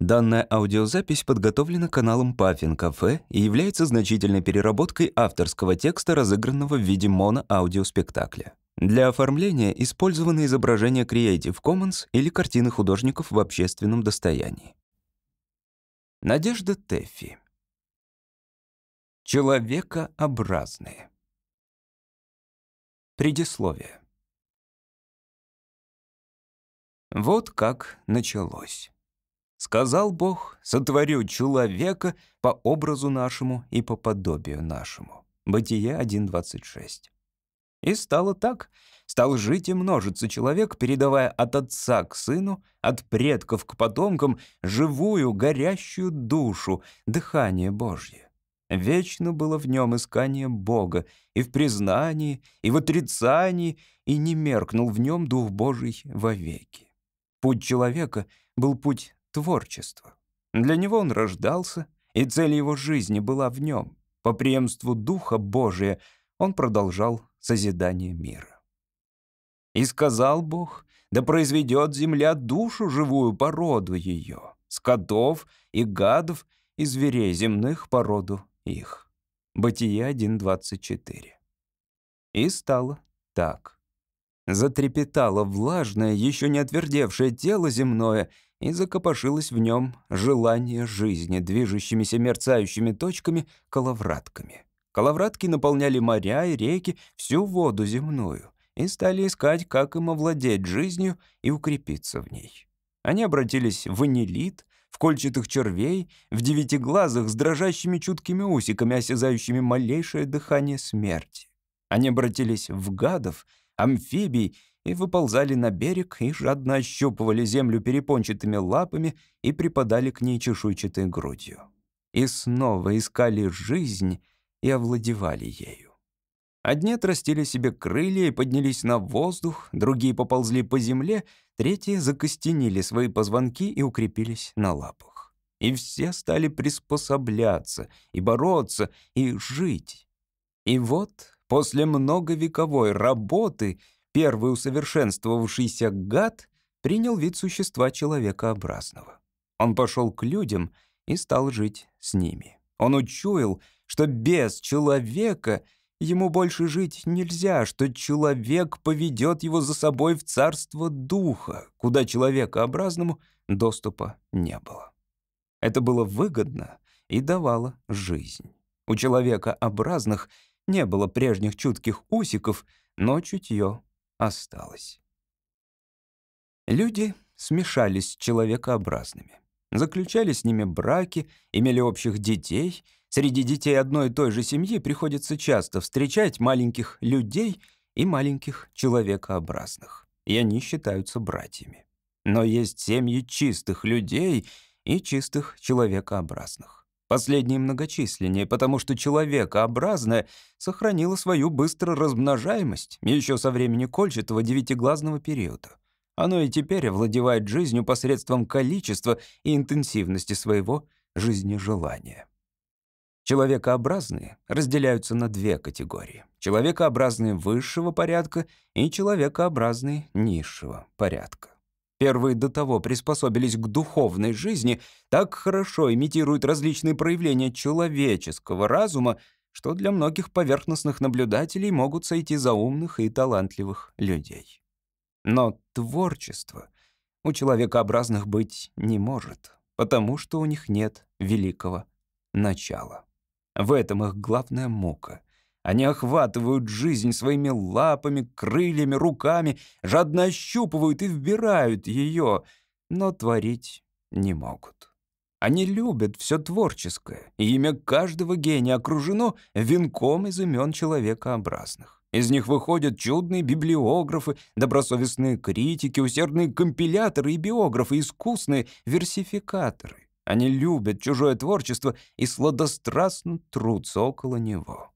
Данная аудиозапись подготовлена каналом Puffin Cafe и является значительной переработкой авторского текста, разыгранного в виде моно-аудиоспектакля. Для оформления использованы изображения Creative Commons или картины художников в общественном достоянии. Надежда Тэффи. Человекообразные. Предисловие. Вот как началось. Сказал Бог, сотворю человека по образу нашему и по подобию нашему. Бытие 1.26. И стало так. Стал жить и множиться человек, передавая от отца к сыну, от предков к потомкам живую, горящую душу, дыхание Божье. Вечно было в нем искание Бога, и в признании, и в отрицании, и не меркнул в нем Дух Божий вовеки. Путь человека был путь творчество. Для него он рождался, и цель его жизни была в нем. По преемству Духа Божия он продолжал созидание мира. «И сказал Бог, да произведет земля душу живую породу ее, скотов и гадов и зверей земных породу их». Бытие 1.24. И стало так. Затрепетало влажное, еще не отвердевшее тело земное — и закопошилось в нем желание жизни, движущимися мерцающими точками коловратками. Коловратки наполняли моря и реки, всю воду земную, и стали искать, как им овладеть жизнью и укрепиться в ней. Они обратились в анилит, в кольчатых червей, в девятиглазых с дрожащими чуткими усиками, осязающими малейшее дыхание смерти. Они обратились в гадов, амфибий и выползали на берег и жадно ощупывали землю перепончатыми лапами и припадали к ней чешуйчатой грудью. И снова искали жизнь и овладевали ею. Одни отрастили себе крылья и поднялись на воздух, другие поползли по земле, третьи закостенили свои позвонки и укрепились на лапах. И все стали приспособляться, и бороться, и жить. И вот, после многовековой работы — первый усовершенствовавшийся гад принял вид существа человекообразного. Он пошел к людям и стал жить с ними. Он учуял, что без человека ему больше жить нельзя, что человек поведет его за собой в царство духа, куда человекообразному доступа не было. Это было выгодно и давало жизнь. У человекообразных не было прежних чутких усиков, но чутье осталось. Люди смешались с человекообразными. Заключали с ними браки, имели общих детей. Среди детей одной и той же семьи приходится часто встречать маленьких людей и маленьких человекообразных. И они считаются братьями. Но есть семьи чистых людей и чистых человекообразных. Последнее многочисленнее, потому что человекообразное сохранило свою быстро размножаемость еще со времени кольчатого девятиглазного периода. Оно и теперь овладевает жизнью посредством количества и интенсивности своего жизнежелания. Человекообразные разделяются на две категории. Человекообразные высшего порядка и человекообразные низшего порядка. Первые до того приспособились к духовной жизни, так хорошо имитируют различные проявления человеческого разума, что для многих поверхностных наблюдателей могут сойти за умных и талантливых людей. Но творчество у человекообразных быть не может, потому что у них нет великого начала. В этом их главная мука. Они охватывают жизнь своими лапами, крыльями, руками, жадно ощупывают и вбирают ее, но творить не могут. Они любят все творческое, и имя каждого гения окружено венком из имен человекообразных. Из них выходят чудные библиографы, добросовестные критики, усердные компиляторы и биографы, искусные версификаторы. Они любят чужое творчество и сладострастно трутся около него.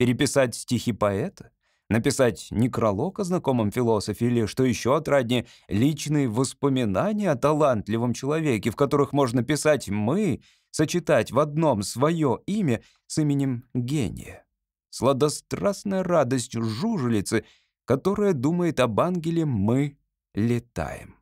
Переписать стихи поэта? Написать некролог о знакомом философе или, что еще отраднее, личные воспоминания о талантливом человеке, в которых можно писать «мы», сочетать в одном свое имя с именем гения. Сладострастная радость жужелицы, которая думает об ангеле «мы летаем».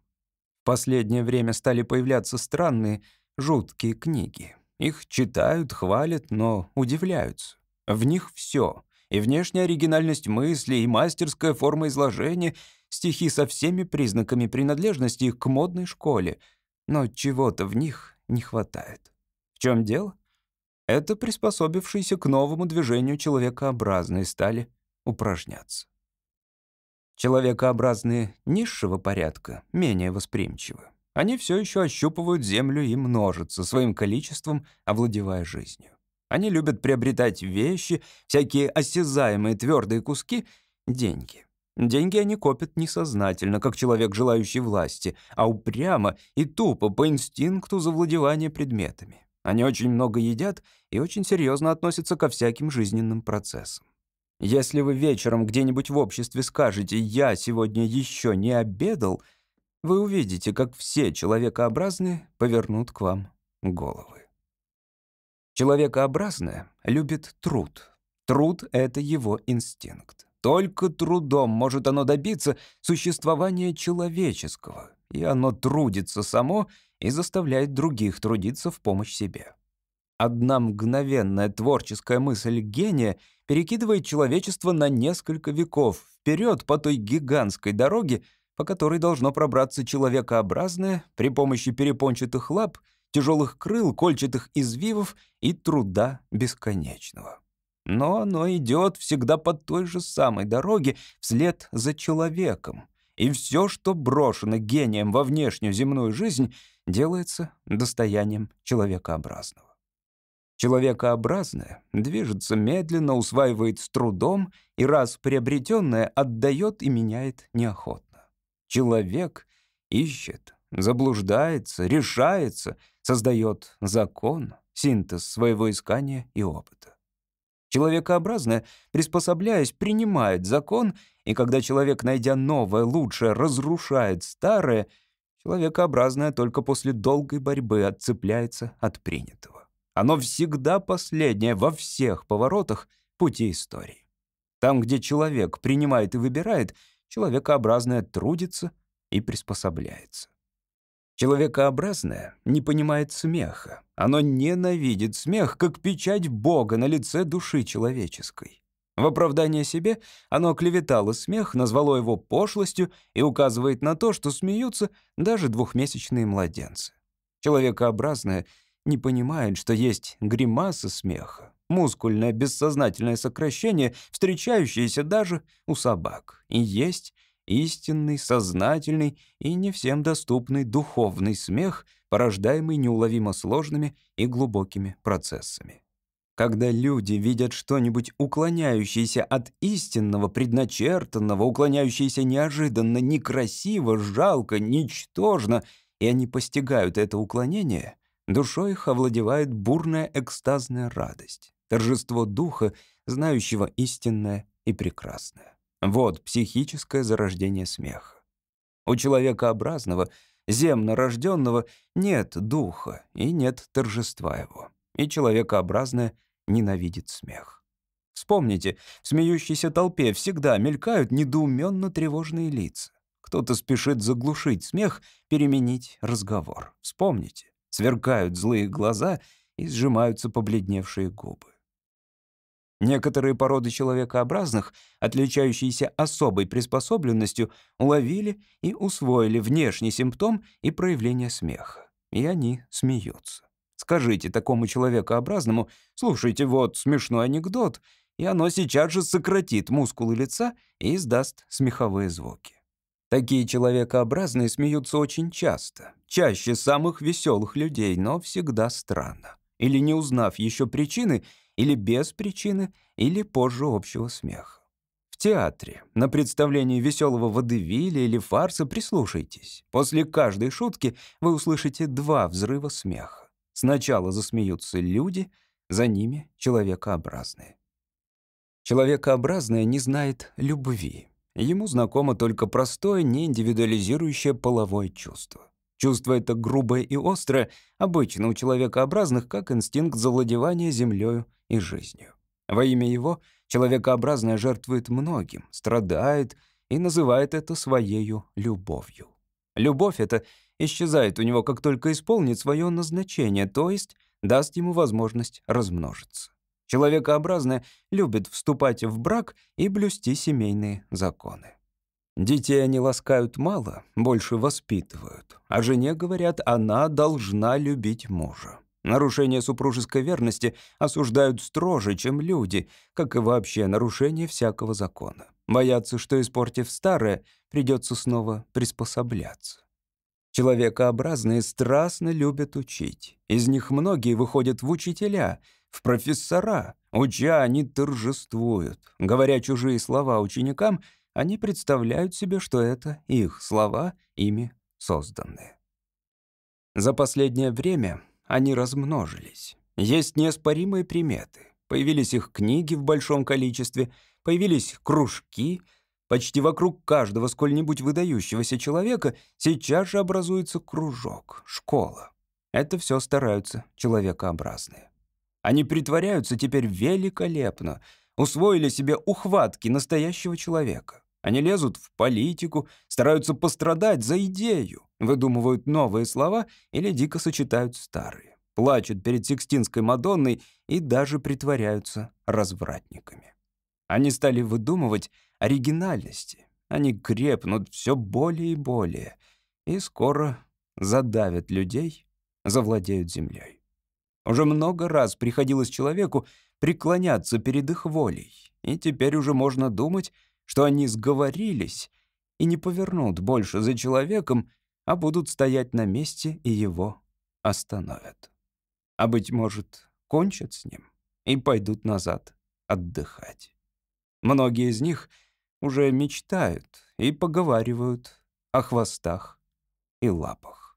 В последнее время стали появляться странные, жуткие книги. Их читают, хвалят, но удивляются. В них все — и внешняя оригинальность мысли, и мастерская форма изложения, стихи со всеми признаками принадлежности к модной школе. Но чего-то в них не хватает. В чем дело? Это приспособившиеся к новому движению человекообразные стали упражняться. Человекообразные низшего порядка менее восприимчивы. Они все еще ощупывают землю и множатся своим количеством, овладевая жизнью. Они любят приобретать вещи, всякие осязаемые твердые куски, деньги. Деньги они копят несознательно, как человек, желающий власти, а упрямо и тупо по инстинкту завладевания предметами. Они очень много едят и очень серьезно относятся ко всяким жизненным процессам. Если вы вечером где-нибудь в обществе скажете «я сегодня еще не обедал», вы увидите, как все человекообразные повернут к вам головы. Человекообразное любит труд. Труд — это его инстинкт. Только трудом может оно добиться существования человеческого, и оно трудится само и заставляет других трудиться в помощь себе. Одна мгновенная творческая мысль гения перекидывает человечество на несколько веков вперед по той гигантской дороге, по которой должно пробраться человекообразное при помощи перепончатых лап, тяжелых крыл, кольчатых извивов и труда бесконечного. Но оно идет всегда по той же самой дороге вслед за человеком. И все, что брошено гением во внешнюю земную жизнь, делается достоянием человекообразного. Человекообразное движется медленно, усваивает с трудом и раз приобретенное отдает и меняет неохотно. Человек ищет, заблуждается, решается, создает закон, синтез своего искания и опыта. Человекообразное, приспособляясь, принимает закон, и когда человек, найдя новое, лучшее, разрушает старое, человекообразное только после долгой борьбы отцепляется от принятого. Оно всегда последнее во всех поворотах пути истории. Там, где человек принимает и выбирает, человекообразное трудится и приспособляется. Человекообразное не понимает смеха. Оно ненавидит смех, как печать Бога на лице души человеческой. В оправдание себе оно клеветало смех, назвало его пошлостью и указывает на то, что смеются даже двухмесячные младенцы. Человекообразное — не понимает, что есть гримаса смеха, мускульное бессознательное сокращение, встречающееся даже у собак, и есть истинный, сознательный и не всем доступный духовный смех, порождаемый неуловимо сложными и глубокими процессами. Когда люди видят что-нибудь уклоняющееся от истинного, предначертанного, уклоняющееся неожиданно, некрасиво, жалко, ничтожно, и они постигают это уклонение, Душой их овладевает бурная экстазная радость, торжество духа, знающего истинное и прекрасное. Вот психическое зарождение смеха. У человекообразного, земно рожденного, нет духа и нет торжества его, и человекообразное ненавидит смех. Вспомните, в смеющейся толпе всегда мелькают недоуменно тревожные лица. Кто-то спешит заглушить смех, переменить разговор. Вспомните, Сверкают злые глаза и сжимаются побледневшие губы. Некоторые породы человекообразных, отличающиеся особой приспособленностью, уловили и усвоили внешний симптом и проявление смеха. И они смеются. Скажите такому человекообразному, слушайте, вот смешной анекдот, и оно сейчас же сократит мускулы лица и издаст смеховые звуки. Такие человекообразные смеются очень часто, чаще самых веселых людей, но всегда странно. Или не узнав еще причины, или без причины, или позже общего смеха. В театре, на представлении веселого водевиля или фарса прислушайтесь. После каждой шутки вы услышите два взрыва смеха. Сначала засмеются люди, за ними человекообразные. Человекообразное не знает любви. Ему знакомо только простое, неиндивидуализирующее половое чувство. Чувство это грубое и острое, обычно у человекообразных, как инстинкт завладевания землею и жизнью. Во имя его человекообразное жертвует многим, страдает и называет это своею любовью. Любовь — это исчезает у него, как только исполнит свое назначение, то есть даст ему возможность размножиться. Человекообразное любит вступать в брак и блюсти семейные законы. Детей они ласкают мало, больше воспитывают. А жене говорят, она должна любить мужа. Нарушение супружеской верности осуждают строже, чем люди, как и вообще нарушение всякого закона. Боятся, что, испортив старое, придется снова приспособляться. Человекообразные страстно любят учить. Из них многие выходят в учителя, в профессора. Уча, они торжествуют. Говоря чужие слова ученикам, они представляют себе, что это их слова, ими созданные. За последнее время они размножились. Есть неоспоримые приметы. Появились их книги в большом количестве, появились кружки. Почти вокруг каждого сколь-нибудь выдающегося человека сейчас же образуется кружок, школа. Это все стараются человекообразные. Они притворяются теперь великолепно, усвоили себе ухватки настоящего человека. Они лезут в политику, стараются пострадать за идею, выдумывают новые слова или дико сочетают старые, плачут перед Сикстинской Мадонной и даже притворяются развратниками. Они стали выдумывать оригинальности. Они крепнут все более и более, и скоро задавят людей, завладеют землей. Уже много раз приходилось человеку преклоняться перед их волей, и теперь уже можно думать, что они сговорились и не повернут больше за человеком, а будут стоять на месте и его остановят. А, быть может, кончат с ним и пойдут назад отдыхать. Многие из них уже мечтают и поговаривают о хвостах и лапах.